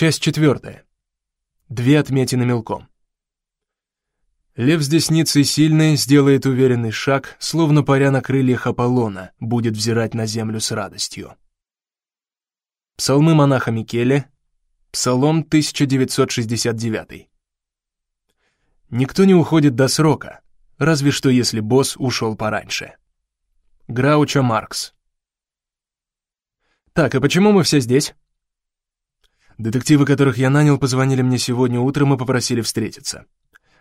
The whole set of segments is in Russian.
Часть четвертая. Две отметины мелком. Лев с десницей сильный сделает уверенный шаг, словно паря на крыльях Аполлона, будет взирать на землю с радостью. Псалмы монаха Микеле, Псалом 1969. Никто не уходит до срока, разве что если босс ушел пораньше. Граучо Маркс. Так, и почему мы все здесь? Детективы, которых я нанял, позвонили мне сегодня утром и попросили встретиться,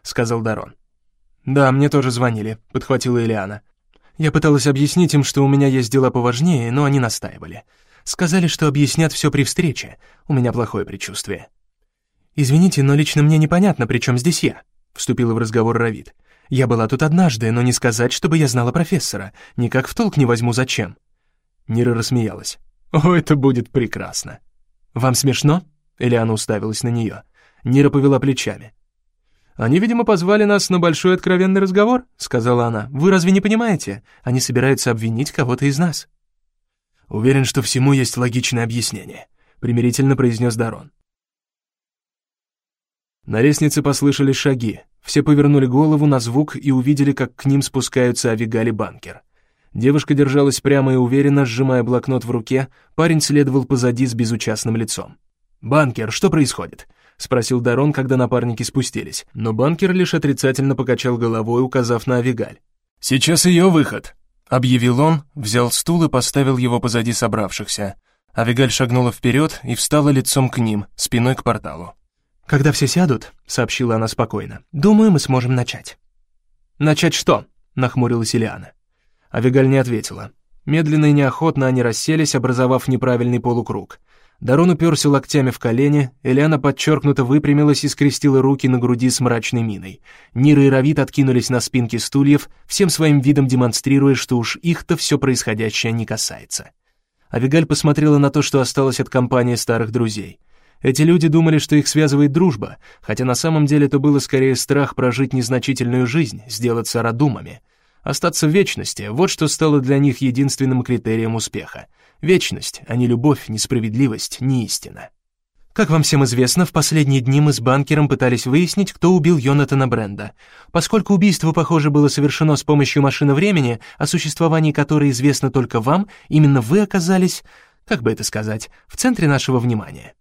сказал Дарон. Да, мне тоже звонили, подхватила Элиана. Я пыталась объяснить им, что у меня есть дела поважнее, но они настаивали. Сказали, что объяснят все при встрече. У меня плохое предчувствие. «Извините, но лично мне непонятно, при чем здесь я», — вступила в разговор Равид. «Я была тут однажды, но не сказать, чтобы я знала профессора. Никак в толк не возьму, зачем». Нира рассмеялась. «О, это будет прекрасно». «Вам смешно?» — Элиана уставилась на нее. Нира повела плечами. «Они, видимо, позвали нас на большой откровенный разговор», — сказала она. «Вы разве не понимаете? Они собираются обвинить кого-то из нас». «Уверен, что всему есть логичное объяснение», — примирительно произнес Дарон. На лестнице послышались шаги. Все повернули голову на звук и увидели, как к ним спускаются Авигали Банкер. Девушка держалась прямо и уверенно, сжимая блокнот в руке, парень следовал позади с безучастным лицом. «Банкер, что происходит?» — спросил Дарон, когда напарники спустились, но банкер лишь отрицательно покачал головой, указав на Авигаль. «Сейчас ее выход», Объявил он, взял стул и поставил его позади собравшихся. Авигаль шагнула вперед и встала лицом к ним, спиной к порталу. «Когда все сядут», — сообщила она спокойно, — «думаю, мы сможем начать». «Начать что?» — нахмурилась Ильяна. Авигаль не ответила. Медленно и неохотно они расселись, образовав неправильный полукруг. Дарон уперся локтями в колени, Элиана подчеркнуто выпрямилась и скрестила руки на груди с мрачной миной. Нира и Равит откинулись на спинки стульев, всем своим видом демонстрируя, что уж их-то все происходящее не касается. Авигаль посмотрела на то, что осталось от компании старых друзей. Эти люди думали, что их связывает дружба, хотя на самом деле это было скорее страх прожить незначительную жизнь, сделаться радумами. Остаться в вечности — вот что стало для них единственным критерием успеха. Вечность, а не любовь, не справедливость, не истина. Как вам всем известно, в последние дни мы с банкером пытались выяснить, кто убил Йонатана Бренда. Поскольку убийство, похоже, было совершено с помощью машины времени, о существовании которой известно только вам, именно вы оказались, как бы это сказать, в центре нашего внимания.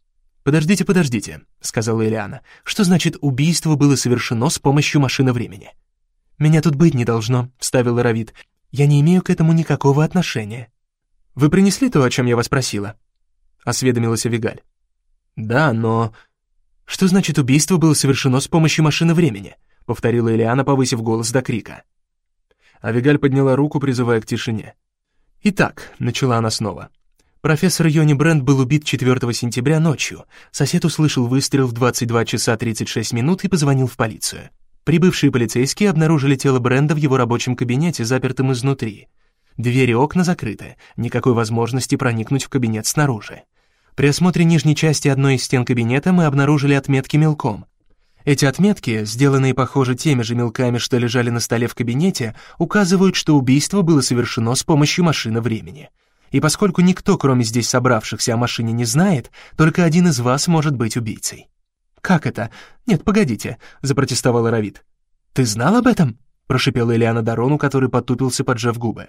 «Подождите, подождите», — сказала Элиана. «Что значит убийство было совершено с помощью машины времени?» «Меня тут быть не должно», — вставил Равид. «Я не имею к этому никакого отношения». «Вы принесли то, о чем я вас просила?» — осведомилась Авигаль. «Да, но...» «Что значит убийство было совершено с помощью машины времени?» — повторила Элиана, повысив голос до крика. Авигаль подняла руку, призывая к тишине. «Итак», — начала она снова. «Профессор Йони Брент был убит 4 сентября ночью. Сосед услышал выстрел в 22 часа 36 минут и позвонил в полицию. Прибывшие полицейские обнаружили тело Бренда в его рабочем кабинете, запертым изнутри. Двери и окна закрыты, никакой возможности проникнуть в кабинет снаружи. При осмотре нижней части одной из стен кабинета мы обнаружили отметки мелком. Эти отметки, сделанные, похоже, теми же мелками, что лежали на столе в кабинете, указывают, что убийство было совершено с помощью машины времени. И поскольку никто, кроме здесь собравшихся, о машине не знает, только один из вас может быть убийцей. «Как это? Нет, погодите», — запротестовала Равид. «Ты знал об этом?» — прошипела Элиана Дарону, который потупился, поджав губы.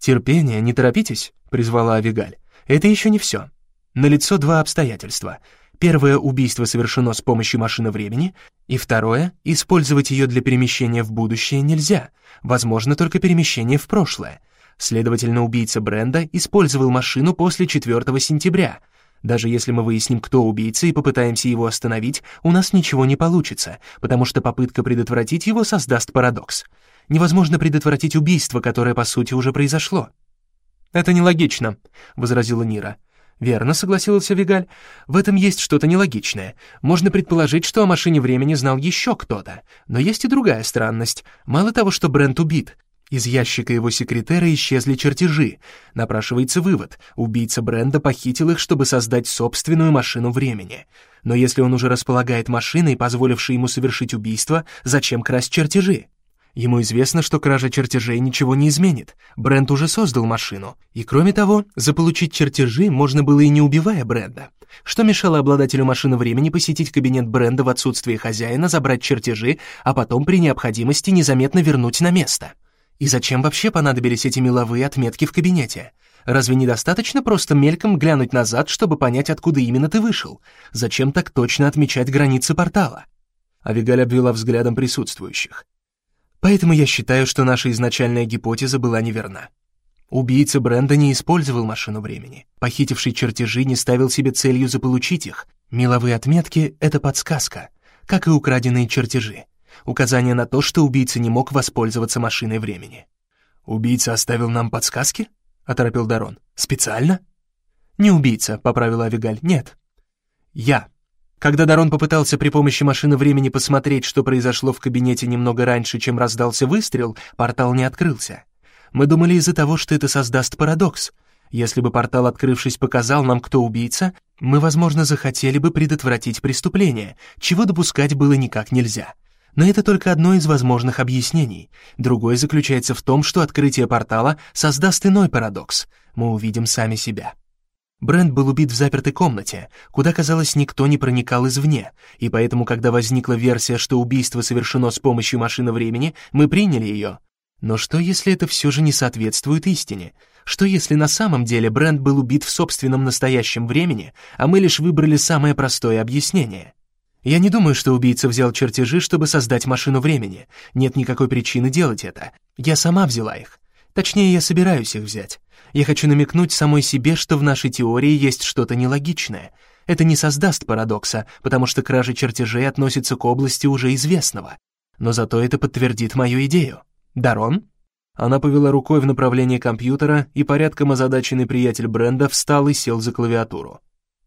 «Терпение, не торопитесь», — призвала Авигаль. «Это еще не все. Налицо два обстоятельства. Первое — убийство совершено с помощью машины времени, и второе — использовать ее для перемещения в будущее нельзя, возможно только перемещение в прошлое. Следовательно, убийца Бренда использовал машину после 4 сентября. Даже если мы выясним, кто убийца, и попытаемся его остановить, у нас ничего не получится, потому что попытка предотвратить его создаст парадокс невозможно предотвратить убийство, которое, по сути, уже произошло». «Это нелогично», — возразила Нира. «Верно», — согласился Вигаль. «В этом есть что-то нелогичное. Можно предположить, что о машине времени знал еще кто-то. Но есть и другая странность. Мало того, что Брент убит, из ящика его секретера исчезли чертежи. Напрашивается вывод. Убийца Бренда похитил их, чтобы создать собственную машину времени. Но если он уже располагает машиной, позволившей ему совершить убийство, зачем красть чертежи? Ему известно, что кража чертежей ничего не изменит. Брент уже создал машину. И кроме того, заполучить чертежи можно было и не убивая Бренда. Что мешало обладателю машины времени посетить кабинет Бренда в отсутствие хозяина, забрать чертежи, а потом при необходимости незаметно вернуть на место? И зачем вообще понадобились эти меловые отметки в кабинете? Разве недостаточно просто мельком глянуть назад, чтобы понять, откуда именно ты вышел? Зачем так точно отмечать границы портала? Авигаль обвела взглядом присутствующих. Поэтому я считаю, что наша изначальная гипотеза была неверна. Убийца Бренда не использовал машину времени. Похитивший чертежи не ставил себе целью заполучить их. Меловые отметки — это подсказка, как и украденные чертежи. Указание на то, что убийца не мог воспользоваться машиной времени. «Убийца оставил нам подсказки?» — оторопил Дарон. «Специально?» «Не убийца», — поправила Авигаль. «Нет». «Я», когда Дарон попытался при помощи машины времени посмотреть, что произошло в кабинете немного раньше, чем раздался выстрел, портал не открылся. Мы думали из-за того, что это создаст парадокс. Если бы портал, открывшись, показал нам, кто убийца, мы, возможно, захотели бы предотвратить преступление, чего допускать было никак нельзя. Но это только одно из возможных объяснений. Другое заключается в том, что открытие портала создаст иной парадокс. Мы увидим сами себя. Брент был убит в запертой комнате, куда, казалось, никто не проникал извне, и поэтому, когда возникла версия, что убийство совершено с помощью машины времени, мы приняли ее. Но что, если это все же не соответствует истине? Что, если на самом деле Брент был убит в собственном настоящем времени, а мы лишь выбрали самое простое объяснение? Я не думаю, что убийца взял чертежи, чтобы создать машину времени. Нет никакой причины делать это. Я сама взяла их. Точнее, я собираюсь их взять. Я хочу намекнуть самой себе, что в нашей теории есть что-то нелогичное. Это не создаст парадокса, потому что кражи чертежей относятся к области уже известного. Но зато это подтвердит мою идею. Дарон? Она повела рукой в направлении компьютера, и порядком озадаченный приятель Бренда встал и сел за клавиатуру.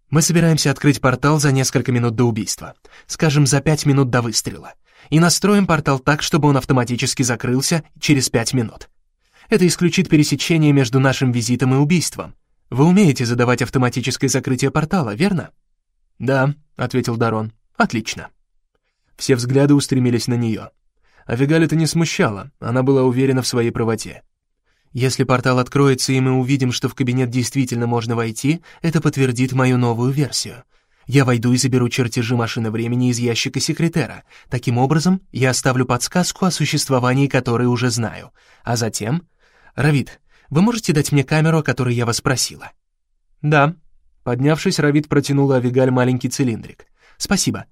Мы собираемся открыть портал за несколько минут до убийства. Скажем, за пять минут до выстрела. И настроим портал так, чтобы он автоматически закрылся через пять минут. Это исключит пересечение между нашим визитом и убийством. Вы умеете задавать автоматическое закрытие портала, верно?» «Да», — ответил Дарон. «Отлично». Все взгляды устремились на нее. Авигаль это не смущало, она была уверена в своей правоте. «Если портал откроется, и мы увидим, что в кабинет действительно можно войти, это подтвердит мою новую версию. Я войду и заберу чертежи машины времени из ящика секретера. Таким образом, я оставлю подсказку, о существовании которой уже знаю. А затем «Равид, вы можете дать мне камеру, о которой я вас просила?» «Да». Поднявшись, Равид протянула Авигаль маленький цилиндрик. «Спасибо».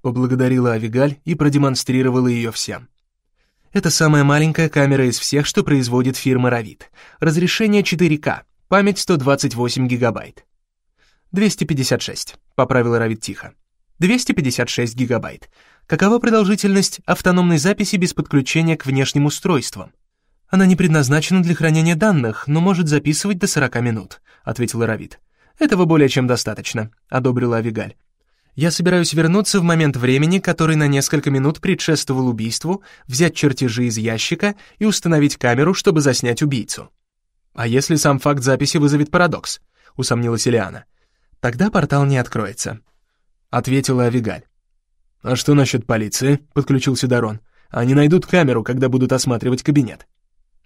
Поблагодарила Авигаль и продемонстрировала ее всем. Это самая маленькая камера из всех, что производит фирма Равид. Разрешение 4К, память 128 гигабайт. 256, поправила Равид тихо. 256 гигабайт. Какова продолжительность автономной записи без подключения к внешним устройствам? «Она не предназначена для хранения данных, но может записывать до 40 минут», — ответил Равид. «Этого более чем достаточно», — одобрила Авигаль. «Я собираюсь вернуться в момент времени, который на несколько минут предшествовал убийству, взять чертежи из ящика и установить камеру, чтобы заснять убийцу». «А если сам факт записи вызовет парадокс?» — усомнилась Ильяна. «Тогда портал не откроется», — ответила Авигаль. «А что насчет полиции?» — подключился Дарон. «Они найдут камеру, когда будут осматривать кабинет».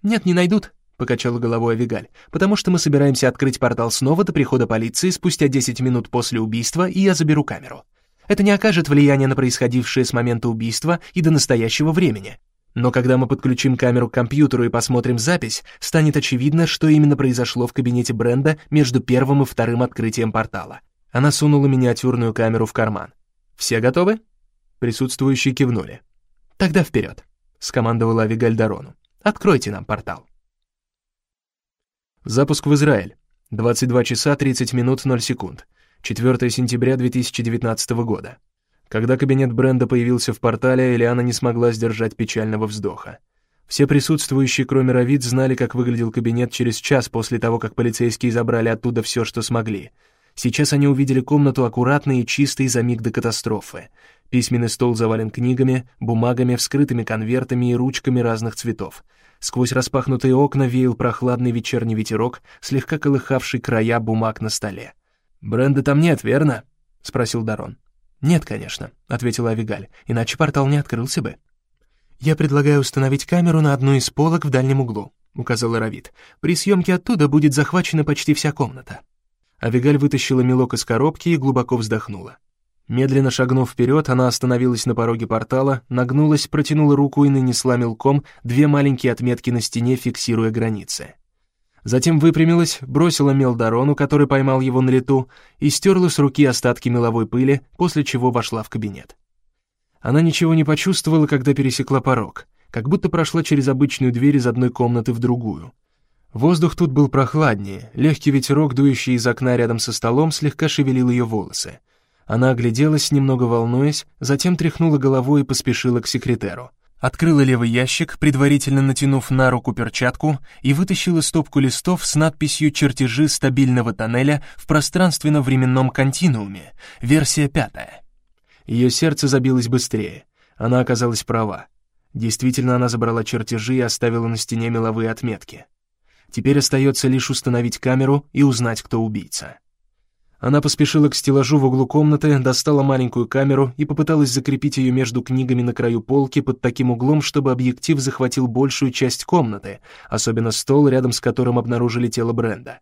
«Нет, не найдут», — покачала головой Авигаль, «потому что мы собираемся открыть портал снова до прихода полиции спустя 10 минут после убийства, и я заберу камеру. Это не окажет влияния на происходившее с момента убийства и до настоящего времени. Но когда мы подключим камеру к компьютеру и посмотрим запись, станет очевидно, что именно произошло в кабинете Бренда между первым и вторым открытием портала. Она сунула миниатюрную камеру в карман. «Все готовы?» Присутствующие кивнули. «Тогда вперед», — скомандовала Авигаль Дарону. Откройте нам портал. Запуск в Израиль. 22 часа 30 минут 0 секунд. 4 сентября 2019 года. Когда кабинет Бренда появился в портале, Элиана не смогла сдержать печального вздоха. Все присутствующие, кроме Равид, знали, как выглядел кабинет через час после того, как полицейские забрали оттуда все, что смогли. Сейчас они увидели комнату аккуратной и чистой за миг до катастрофы. Письменный стол завален книгами, бумагами, вскрытыми конвертами и ручками разных цветов — Сквозь распахнутые окна веял прохладный вечерний ветерок, слегка колыхавший края бумаг на столе. «Бренда там нет, верно?» — спросил Дарон. «Нет, конечно», — ответила Авигаль, «иначе портал не открылся бы». «Я предлагаю установить камеру на одну из полок в дальнем углу», — указала Равит. «При съемке оттуда будет захвачена почти вся комната». Авигаль вытащила мелок из коробки и глубоко вздохнула. Медленно шагнув вперед, она остановилась на пороге портала, нагнулась, протянула руку и нанесла мелком две маленькие отметки на стене, фиксируя границы. Затем выпрямилась, бросила мел Дарону, который поймал его на лету, и стерла с руки остатки меловой пыли, после чего вошла в кабинет. Она ничего не почувствовала, когда пересекла порог, как будто прошла через обычную дверь из одной комнаты в другую. Воздух тут был прохладнее, легкий ветерок, дующий из окна рядом со столом, слегка шевелил ее волосы. Она огляделась, немного волнуясь, затем тряхнула головой и поспешила к секретеру. Открыла левый ящик, предварительно натянув на руку перчатку, и вытащила стопку листов с надписью «Чертежи стабильного тоннеля в пространственно-временном континууме, версия пятая». Ее сердце забилось быстрее. Она оказалась права. Действительно, она забрала чертежи и оставила на стене меловые отметки. Теперь остается лишь установить камеру и узнать, кто убийца. Она поспешила к стеллажу в углу комнаты, достала маленькую камеру и попыталась закрепить ее между книгами на краю полки под таким углом, чтобы объектив захватил большую часть комнаты, особенно стол, рядом с которым обнаружили тело Бренда.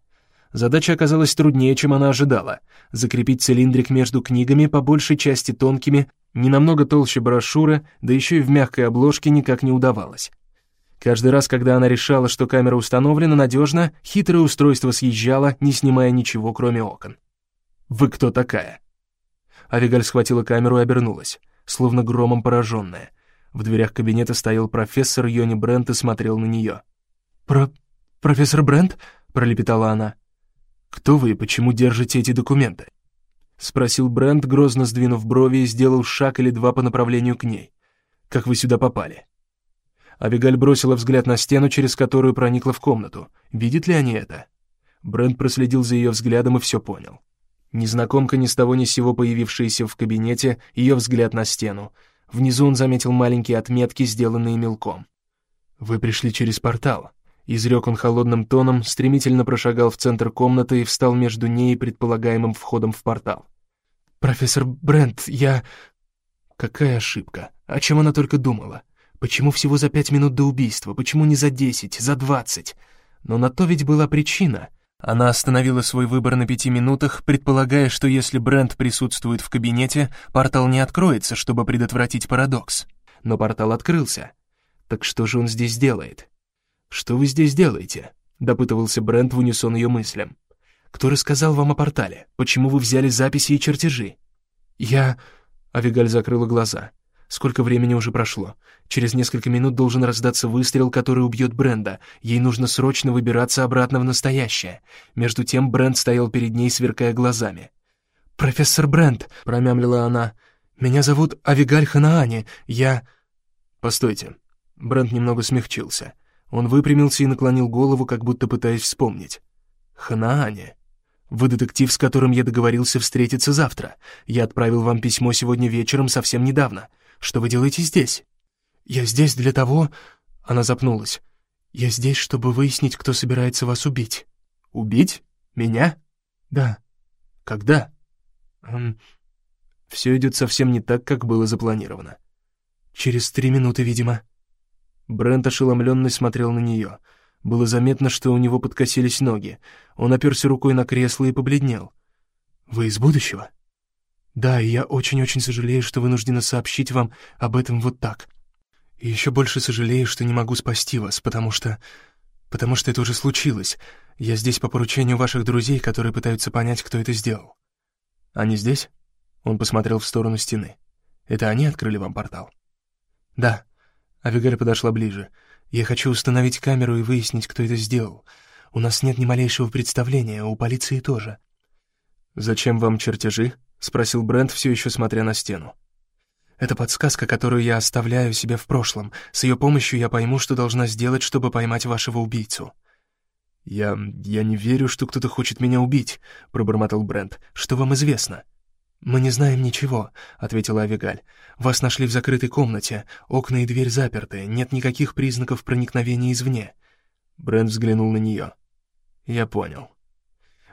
Задача оказалась труднее, чем она ожидала. Закрепить цилиндрик между книгами, по большей части тонкими, не намного толще брошюры, да еще и в мягкой обложке никак не удавалось. Каждый раз, когда она решала, что камера установлена надежно, хитрое устройство съезжало, не снимая ничего, кроме окон. «Вы кто такая?» Авигаль схватила камеру и обернулась, словно громом пораженная. В дверях кабинета стоял профессор Йони Брент и смотрел на нее. «Про... профессор Брент?» — пролепетала она. «Кто вы и почему держите эти документы?» — спросил Брент, грозно сдвинув брови и сделал шаг или два по направлению к ней. «Как вы сюда попали?» Авигаль бросила взгляд на стену, через которую проникла в комнату. Видит ли они это? Брент проследил за ее взглядом и все понял. Незнакомка ни с того ни сего появившаяся в кабинете, ее взгляд на стену. Внизу он заметил маленькие отметки, сделанные мелком. «Вы пришли через портал», — изрек он холодным тоном, стремительно прошагал в центр комнаты и встал между ней и предполагаемым входом в портал. «Профессор Брент, я...» Какая ошибка? О чем она только думала? Почему всего за пять минут до убийства? Почему не за десять, за двадцать? Но на то ведь была причина. Она остановила свой выбор на пяти минутах, предполагая, что если Брент присутствует в кабинете, портал не откроется, чтобы предотвратить парадокс. Но портал открылся. Так что же он здесь делает? «Что вы здесь делаете?» — допытывался Брент в унисон ее мыслям. «Кто рассказал вам о портале? Почему вы взяли записи и чертежи?» «Я...» — Авигаль закрыла глаза. Сколько времени уже прошло? Через несколько минут должен раздаться выстрел, который убьет Бренда. Ей нужно срочно выбираться обратно в настоящее. Между тем Бренд стоял перед ней, сверкая глазами. «Профессор Брент», — промямлила она, — «меня зовут Авигаль Ханаани. Я...» «Постойте». Брент немного смягчился. Он выпрямился и наклонил голову, как будто пытаясь вспомнить. «Ханаани. Вы детектив, с которым я договорился встретиться завтра. Я отправил вам письмо сегодня вечером, совсем недавно. Что вы делаете здесь?» «Я здесь для того...» Она запнулась. «Я здесь, чтобы выяснить, кто собирается вас убить». «Убить? Меня?» «Да». «Когда?» эм... «Все идет совсем не так, как было запланировано». «Через три минуты, видимо». Брент ошеломленный смотрел на нее. Было заметно, что у него подкосились ноги. Он оперся рукой на кресло и побледнел. «Вы из будущего?» Да, и я очень-очень сожалею, что вынуждена сообщить вам об этом вот так. И еще больше сожалею, что не могу спасти вас, потому что... Потому что это уже случилось. Я здесь по поручению ваших друзей, которые пытаются понять, кто это сделал. Они здесь? Он посмотрел в сторону стены. Это они открыли вам портал? Да. Авигаль подошла ближе. Я хочу установить камеру и выяснить, кто это сделал. У нас нет ни малейшего представления, у полиции тоже. Зачем вам чертежи? — спросил Брент, все еще смотря на стену. «Это подсказка, которую я оставляю себе в прошлом. С ее помощью я пойму, что должна сделать, чтобы поймать вашего убийцу». «Я... я не верю, что кто-то хочет меня убить», — пробормотал Брент. «Что вам известно?» «Мы не знаем ничего», — ответила Авигаль. «Вас нашли в закрытой комнате, окна и дверь заперты, нет никаких признаков проникновения извне». Брент взглянул на нее. «Я понял».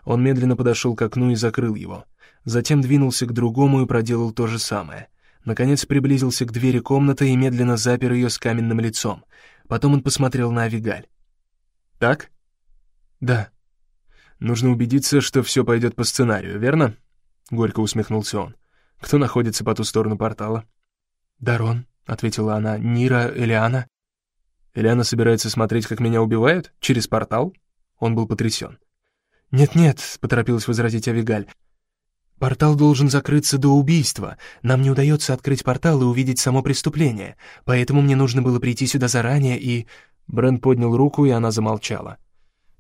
Он медленно подошел к окну и закрыл его. Затем двинулся к другому и проделал то же самое. Наконец приблизился к двери комнаты и медленно запер ее с каменным лицом. Потом он посмотрел на Авигаль. «Так?» «Да». «Нужно убедиться, что все пойдет по сценарию, верно?» Горько усмехнулся он. «Кто находится по ту сторону портала?» «Дарон», — ответила она. «Нира, Элиана». «Элиана собирается смотреть, как меня убивают? Через портал?» Он был потрясен. «Нет-нет», — поторопилась возразить Авигаль. «Портал должен закрыться до убийства. Нам не удается открыть портал и увидеть само преступление, поэтому мне нужно было прийти сюда заранее и...» Брент поднял руку, и она замолчала.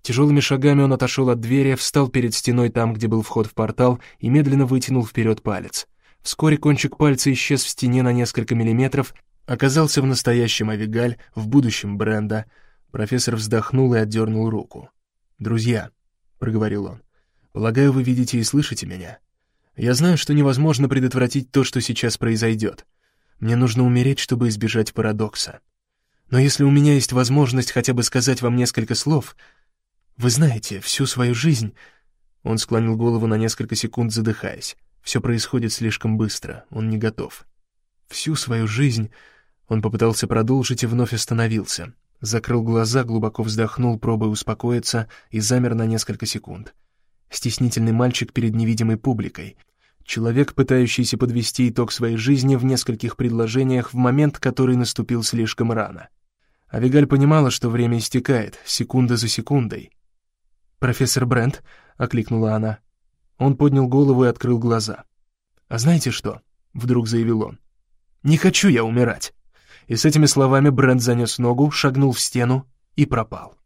Тяжелыми шагами он отошел от двери, встал перед стеной там, где был вход в портал, и медленно вытянул вперед палец. Вскоре кончик пальца исчез в стене на несколько миллиметров, оказался в настоящем Авигаль, в будущем Бренда. Профессор вздохнул и отдернул руку. «Друзья», — проговорил он, — «полагаю, вы видите и слышите меня. Я знаю, что невозможно предотвратить то, что сейчас произойдет. Мне нужно умереть, чтобы избежать парадокса. Но если у меня есть возможность хотя бы сказать вам несколько слов, вы знаете, всю свою жизнь...» Он склонил голову на несколько секунд, задыхаясь. Все происходит слишком быстро, он не готов. Всю свою жизнь он попытался продолжить и вновь остановился. Закрыл глаза, глубоко вздохнул, пробуя успокоиться, и замер на несколько секунд. Стеснительный мальчик перед невидимой публикой. Человек, пытающийся подвести итог своей жизни в нескольких предложениях в момент, который наступил слишком рано. Авигаль понимала, что время истекает, секунда за секундой. «Профессор Брент», — окликнула она. Он поднял голову и открыл глаза. «А знаете что?» — вдруг заявил он. «Не хочу я умирать». И с этими словами Брент занес ногу, шагнул в стену и пропал.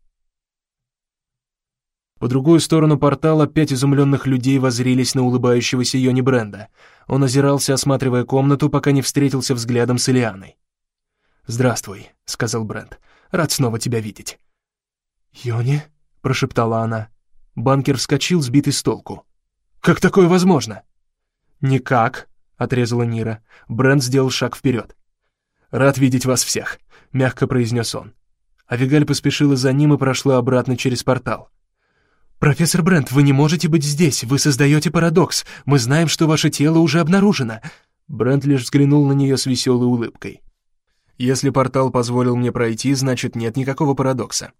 По другую сторону портала пять изумленных людей возрились на улыбающегося Йони Бренда. Он озирался, осматривая комнату, пока не встретился взглядом с Элианой. «Здравствуй», — сказал Брент. «Рад снова тебя видеть». «Йони?» — прошептала она. Банкер вскочил, сбитый с толку. «Как такое возможно?» «Никак», — отрезала Нира. Брент сделал шаг вперед. «Рад видеть вас всех», — мягко произнес он. Авигаль поспешила за ним и прошла обратно через портал. «Профессор Брент, вы не можете быть здесь, вы создаете парадокс. Мы знаем, что ваше тело уже обнаружено». Брент лишь взглянул на нее с веселой улыбкой. Если портал позволил мне пройти, значит, нет никакого парадокса.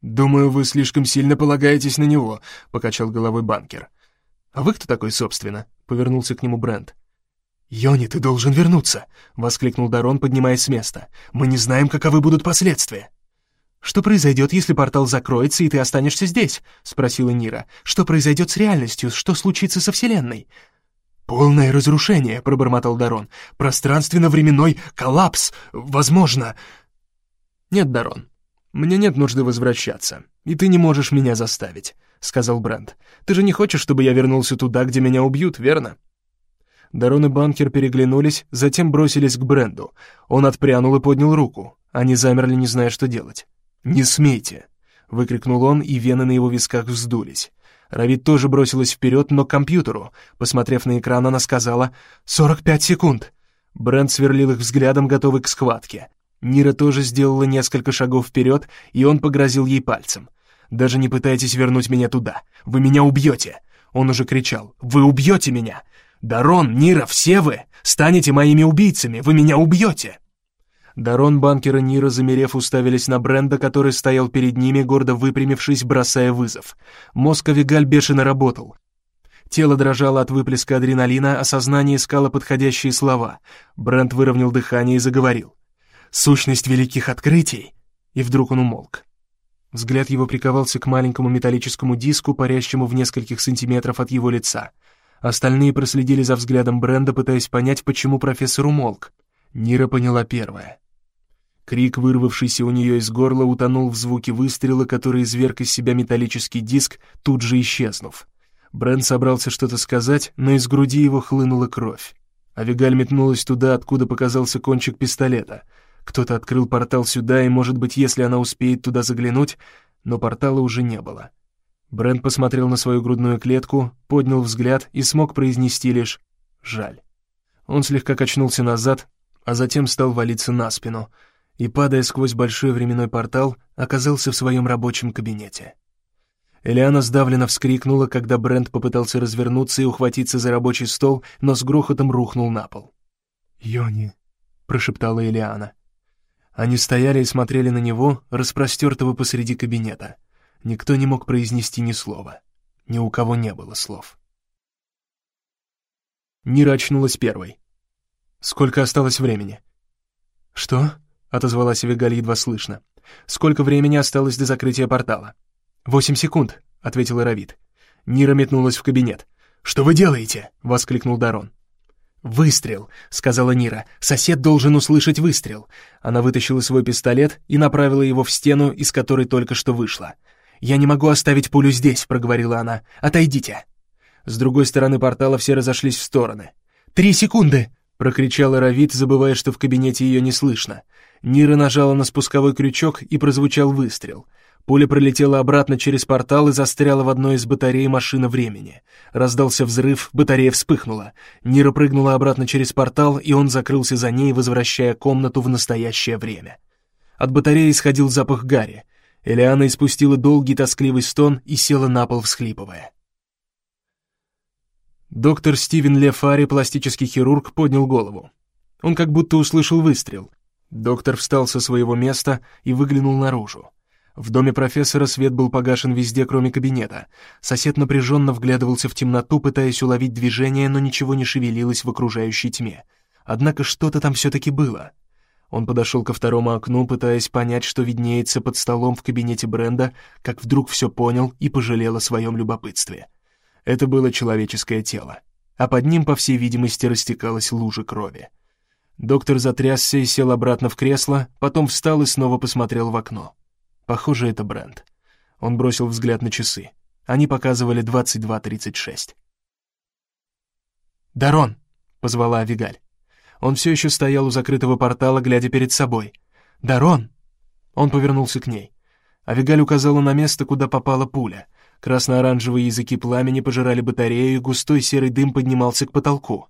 «Думаю, вы слишком сильно полагаетесь на него», — покачал головой банкер. «А вы кто такой, собственно?» — повернулся к нему Брент. «Йони, ты должен вернуться!» — воскликнул Дарон, поднимаясь с места. «Мы не знаем, каковы будут последствия». «Что произойдет, если портал закроется, и ты останешься здесь?» — спросила Нира. «Что произойдет с реальностью? Что случится со Вселенной?» «Полное разрушение», — пробормотал Дарон. «Пространственно-временной коллапс, возможно». «Нет, Дарон, мне нет нужды возвращаться, и ты не можешь меня заставить», — сказал Брент. «Ты же не хочешь, чтобы я вернулся туда, где меня убьют, верно?» Дарон и Банкер переглянулись, затем бросились к Бренду. Он отпрянул и поднял руку. Они замерли, не зная, что делать. «Не смейте!» — выкрикнул он, и вены на его висках вздулись. Равид тоже бросилась вперед, но к компьютеру. Посмотрев на экран, она сказала «Сорок пять секунд». Брент сверлил их взглядом, готовый к схватке. Нира тоже сделала несколько шагов вперед, и он погрозил ей пальцем. «Даже не пытайтесь вернуть меня туда. Вы меня убьете!» Он уже кричал. «Вы убьете меня! Дарон, Нира, все вы! Станете моими убийцами! Вы меня убьете!» Дарон, Банкер и Нира, замерев, уставились на Бренда, который стоял перед ними, гордо выпрямившись, бросая вызов. Мозг Авигаль бешено работал. Тело дрожало от выплеска адреналина, а сознание искало подходящие слова. Брент выровнял дыхание и заговорил. «Сущность великих открытий!» И вдруг он умолк. Взгляд его приковался к маленькому металлическому диску, парящему в нескольких сантиметров от его лица. Остальные проследили за взглядом Бренда, пытаясь понять, почему профессор умолк. Нира поняла первое. Крик, вырвавшийся у нее из горла, утонул в звуке выстрела, который изверг из себя металлический диск, тут же исчезнув. Брент собрался что-то сказать, но из груди его хлынула кровь. Авигаль метнулась туда, откуда показался кончик пистолета. Кто-то открыл портал сюда, и, может быть, если она успеет туда заглянуть, но портала уже не было. Брент посмотрел на свою грудную клетку, поднял взгляд и смог произнести лишь «жаль». Он слегка качнулся назад, а затем стал валиться на спину — и, падая сквозь большой временной портал, оказался в своем рабочем кабинете. Элиана сдавленно вскрикнула, когда Брент попытался развернуться и ухватиться за рабочий стол, но с грохотом рухнул на пол. «Йони», — прошептала Элиана. Они стояли и смотрели на него, распростертого посреди кабинета. Никто не мог произнести ни слова. Ни у кого не было слов. Нира очнулась первой. «Сколько осталось времени?» «Что?» — отозвалась Вигаль едва слышно. «Сколько времени осталось до закрытия портала?» «Восемь секунд», — ответил Равид. Нира метнулась в кабинет. «Что вы делаете?» — воскликнул Дарон. «Выстрел», — сказала Нира. «Сосед должен услышать выстрел». Она вытащила свой пистолет и направила его в стену, из которой только что вышла. «Я не могу оставить пулю здесь», — проговорила она. «Отойдите». С другой стороны портала все разошлись в стороны. «Три секунды!» — прокричала Равит, забывая, что в кабинете ее не слышно. Нира нажала на спусковой крючок, и прозвучал выстрел — Пуля пролетела обратно через портал и застряла в одной из батарей машины времени. Раздался взрыв, батарея вспыхнула. Нира прыгнула обратно через портал, и он закрылся за ней, возвращая комнату в настоящее время. От батареи исходил запах гари. Элиана испустила долгий тоскливый стон и села на пол, всхлипывая. Доктор Стивен Лефари, пластический хирург, поднял голову. Он как будто услышал выстрел. Доктор встал со своего места и выглянул наружу. В доме профессора свет был погашен везде, кроме кабинета. Сосед напряженно вглядывался в темноту, пытаясь уловить движение, но ничего не шевелилось в окружающей тьме. Однако что-то там все-таки было. Он подошел ко второму окну, пытаясь понять, что виднеется под столом в кабинете Бренда, как вдруг все понял и пожалел о своем любопытстве. Это было человеческое тело, а под ним, по всей видимости, растекалась лужа крови. Доктор затрясся и сел обратно в кресло, потом встал и снова посмотрел в окно. Похоже, это Брент. Он бросил взгляд на часы. Они показывали 22.36. «Дарон!» — позвала Авигаль. Он все еще стоял у закрытого портала, глядя перед собой. «Дарон!» Он повернулся к ней. Авигаль указала на место, куда попала пуля. Красно-оранжевые языки пламени пожирали батарею, и густой серый дым поднимался к потолку.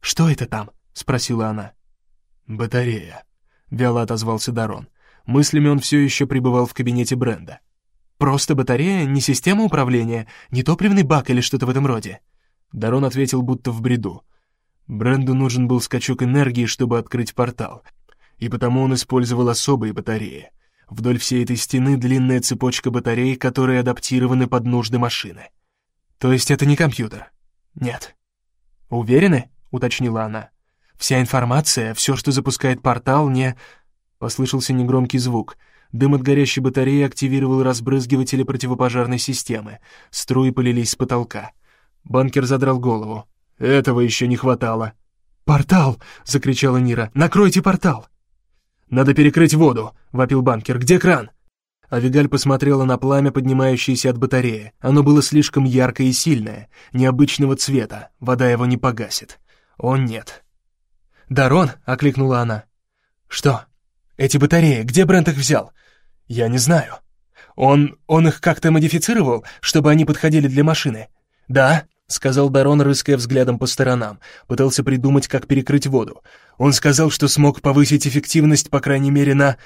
«Что это там?» — спросила она. «Батарея», — вяло отозвался Дарон. Мыслями он все еще пребывал в кабинете Бренда. «Просто батарея, не система управления, не топливный бак или что-то в этом роде?» Дарон ответил будто в бреду. Бренду нужен был скачок энергии, чтобы открыть портал, и потому он использовал особые батареи. Вдоль всей этой стены длинная цепочка батарей, которые адаптированы под нужды машины. «То есть это не компьютер?» «Нет». «Уверены?» — уточнила она. «Вся информация, все, что запускает портал, не...» Послышался негромкий звук. Дым от горящей батареи активировал разбрызгиватели противопожарной системы. Струи полились с потолка. Банкер задрал голову. «Этого еще не хватало». «Портал!» — закричала Нира. «Накройте портал!» «Надо перекрыть воду!» — вопил банкер. «Где кран?» Авигаль посмотрела на пламя, поднимающееся от батареи. Оно было слишком яркое и сильное, необычного цвета. Вода его не погасит. О, нет. «Дарон!» — окликнула она. «Что?» Эти батареи, где Брент их взял? Я не знаю. Он... он их как-то модифицировал, чтобы они подходили для машины? Да, сказал барон, рыская взглядом по сторонам, пытался придумать, как перекрыть воду. Он сказал, что смог повысить эффективность, по крайней мере, на...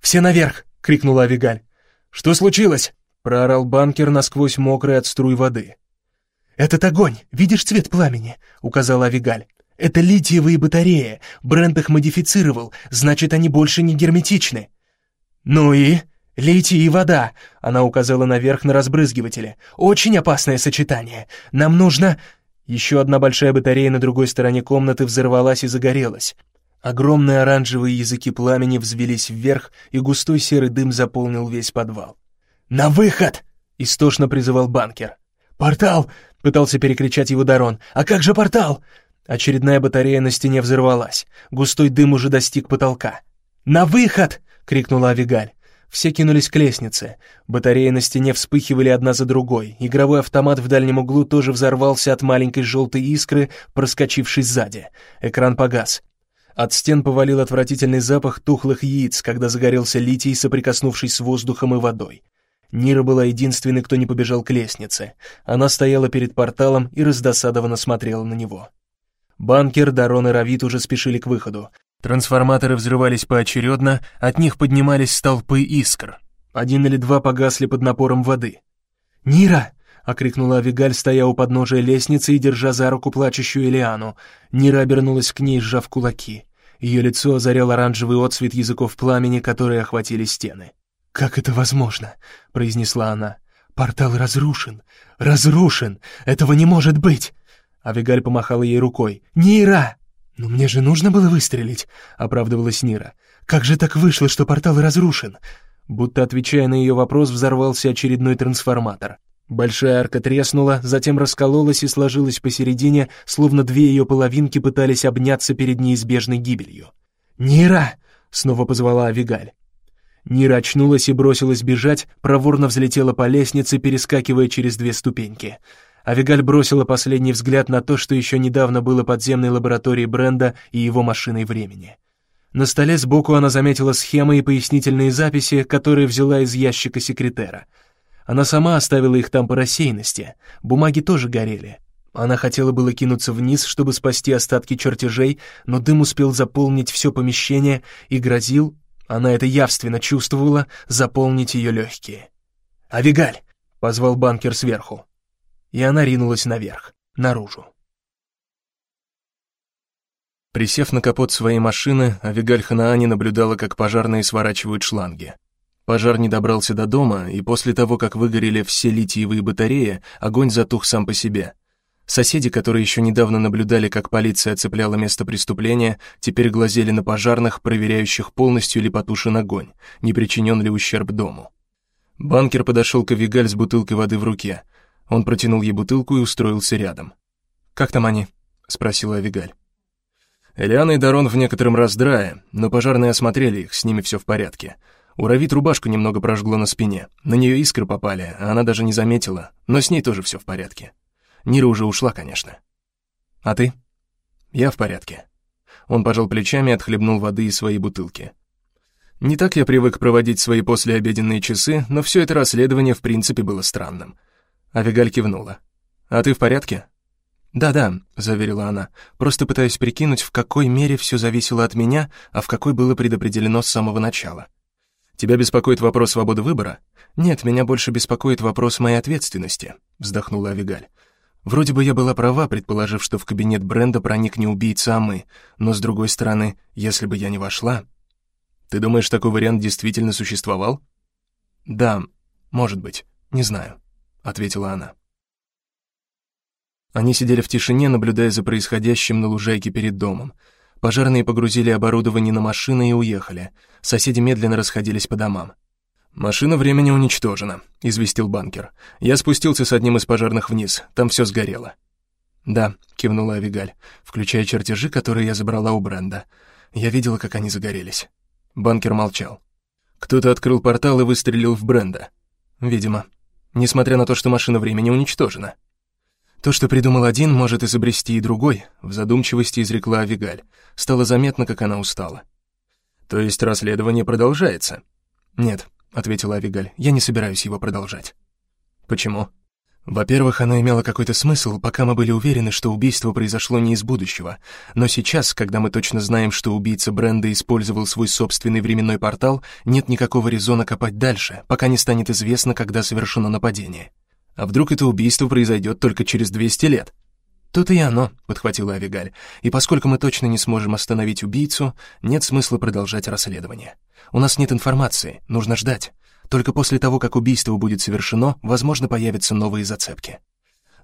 «Все наверх!» — крикнула Авигаль. «Что случилось?» — проорал банкер насквозь мокрый от струй воды. «Этот огонь! Видишь цвет пламени?» — указала Авигаль. Это литиевые батареи. Бренд их модифицировал, значит, они больше не герметичны. Ну и? Литий и вода. Она указала наверх на разбрызгивателе. Очень опасное сочетание. Нам нужно... Еще одна большая батарея на другой стороне комнаты взорвалась и загорелась. Огромные оранжевые языки пламени взвелись вверх, и густой серый дым заполнил весь подвал. «На выход!» — истошно призывал банкер. «Портал!» — пытался перекричать его Дарон. «А как же портал?» Очередная батарея на стене взорвалась. Густой дым уже достиг потолка. «На выход!» — крикнула Авигаль. Все кинулись к лестнице. Батареи на стене вспыхивали одна за другой. Игровой автомат в дальнем углу тоже взорвался от маленькой желтой искры, проскочившей сзади. Экран погас. От стен повалил отвратительный запах тухлых яиц, когда загорелся литий, соприкоснувшись с воздухом и водой. Нира была единственной, кто не побежал к лестнице. Она стояла перед порталом и раздосадованно смотрела на него. Банкер, Дарон и Равит уже спешили к выходу. Трансформаторы взрывались поочередно, от них поднимались столпы искр. Один или два погасли под напором воды. «Нира!» — окрикнула Авигаль, стоя у подножия лестницы и держа за руку плачущую Элиану. Нира обернулась к ней, сжав кулаки. Ее лицо озарял оранжевый отсвет языков пламени, которые охватили стены. «Как это возможно?» — произнесла она. «Портал разрушен! Разрушен! Этого не может быть!» Авигаль помахала ей рукой. «Нира!» «Но мне же нужно было выстрелить», — оправдывалась Нира. «Как же так вышло, что портал разрушен?» Будто отвечая на ее вопрос, взорвался очередной трансформатор. Большая арка треснула, затем раскололась и сложилась посередине, словно две ее половинки пытались обняться перед неизбежной гибелью. «Нира!» — снова позвала Авигаль. Нира очнулась и бросилась бежать, проворно взлетела по лестнице, перескакивая через две ступеньки. Авигаль бросила последний взгляд на то, что еще недавно было подземной лабораторией Бренда и его машиной времени. На столе сбоку она заметила схемы и пояснительные записи, которые взяла из ящика секретера — она сама оставила их там по рассеянности. Бумаги тоже горели. Она хотела было кинуться вниз, чтобы спасти остатки чертежей, но дым успел заполнить все помещение и грозил, она это явственно чувствовала, заполнить ее легкие. «Авигаль!» — позвал банкер сверху. И она ринулась наверх, наружу. Присев на капот своей машины, Авигаль Ханаани наблюдала, как пожарные сворачивают шланги. Пожар не добрался до дома, и после того, как выгорели все литиевые батареи, огонь затух сам по себе. Соседи, которые еще недавно наблюдали, как полиция оцепляла место преступления, теперь глазели на пожарных, проверяющих, полностью ли потушен огонь, не причинен ли ущерб дому. Банкер подошел к Авигаль с бутылкой воды в руке. Он протянул ей бутылку и устроился рядом. «Как там они?» — спросила Авигаль. Элиана и Дарон в некотором раздрае, но пожарные осмотрели их, с ними все в порядке. У Равит рубашку немного прожгло на спине. На нее искры попали, а она даже не заметила. Но с ней тоже все в порядке. Нира уже ушла, конечно. А ты? Я в порядке. Он пожал плечами и отхлебнул воды из своей бутылки. Не так я привык проводить свои послеобеденные часы, но все это расследование в принципе было странным. Авигаль кивнула. «А ты в порядке?» «Да-да», — заверила она, «просто пытаюсь прикинуть, в какой мере все зависело от меня, а в какой было предопределено с самого начала. Тебя беспокоит вопрос свободы выбора? Нет, меня больше беспокоит вопрос моей ответственности, вздохнула Авигаль. Вроде бы я была права, предположив, что в кабинет Бренда проник не убийца, а мы, но с другой стороны, если бы я не вошла... Ты думаешь, такой вариант действительно существовал? Да, может быть, не знаю, ответила она. Они сидели в тишине, наблюдая за происходящим на лужайке перед домом. Пожарные погрузили оборудование на машины и уехали. Соседи медленно расходились по домам. «Машина времени уничтожена», — известил банкер. «Я спустился с одним из пожарных вниз, там все сгорело». «Да», — кивнула Авигаль, включая чертежи, которые я забрала у Бренда. Я видела, как они загорелись. Банкер молчал. «Кто-то открыл портал и выстрелил в Бренда». «Видимо. Несмотря на то, что машина времени уничтожена». То, что придумал один, может изобрести и другой, в задумчивости изрекла Авигаль. Стало заметно, как она устала. То есть расследование продолжается? Нет, ответила Авигаль, я не собираюсь его продолжать. Почему? Во-первых, оно имело какой-то смысл, пока мы были уверены, что убийство произошло не из будущего. Но сейчас, когда мы точно знаем, что убийца Бренда использовал свой собственный временной портал, нет никакого резона копать дальше, пока не станет известно, когда совершено нападение. А вдруг это убийство произойдет только через 200 лет? «Тут и оно», — подхватила Авигаль. «И поскольку мы точно не сможем остановить убийцу, нет смысла продолжать расследование. У нас нет информации, нужно ждать. Только после того, как убийство будет совершено, возможно, появятся новые зацепки».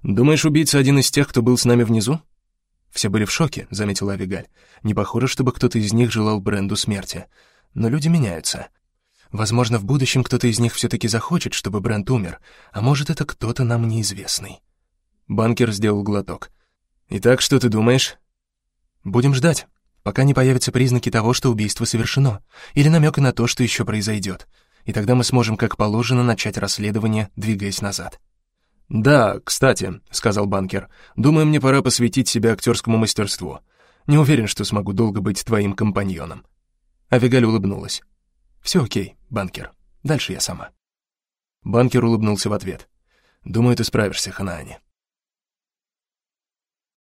«Думаешь, убийца один из тех, кто был с нами внизу?» «Все были в шоке», — заметила Авигаль. «Не похоже, чтобы кто-то из них желал Бренду смерти. Но люди меняются. Возможно, в будущем кто-то из них все-таки захочет, чтобы Брент умер, а может, это кто-то нам неизвестный». Банкер сделал глоток. «Итак, что ты думаешь?» «Будем ждать, пока не появятся признаки того, что убийство совершено, или намеки на то, что еще произойдет, и тогда мы сможем, как положено, начать расследование, двигаясь назад». «Да, кстати», — сказал банкер, — «думаю, мне пора посвятить себя актерскому мастерству. Не уверен, что смогу долго быть твоим компаньоном». Авигаль улыбнулась. «Все окей, банкер. Дальше я сама». Банкер улыбнулся в ответ. «Думаю, ты справишься, Ханаани».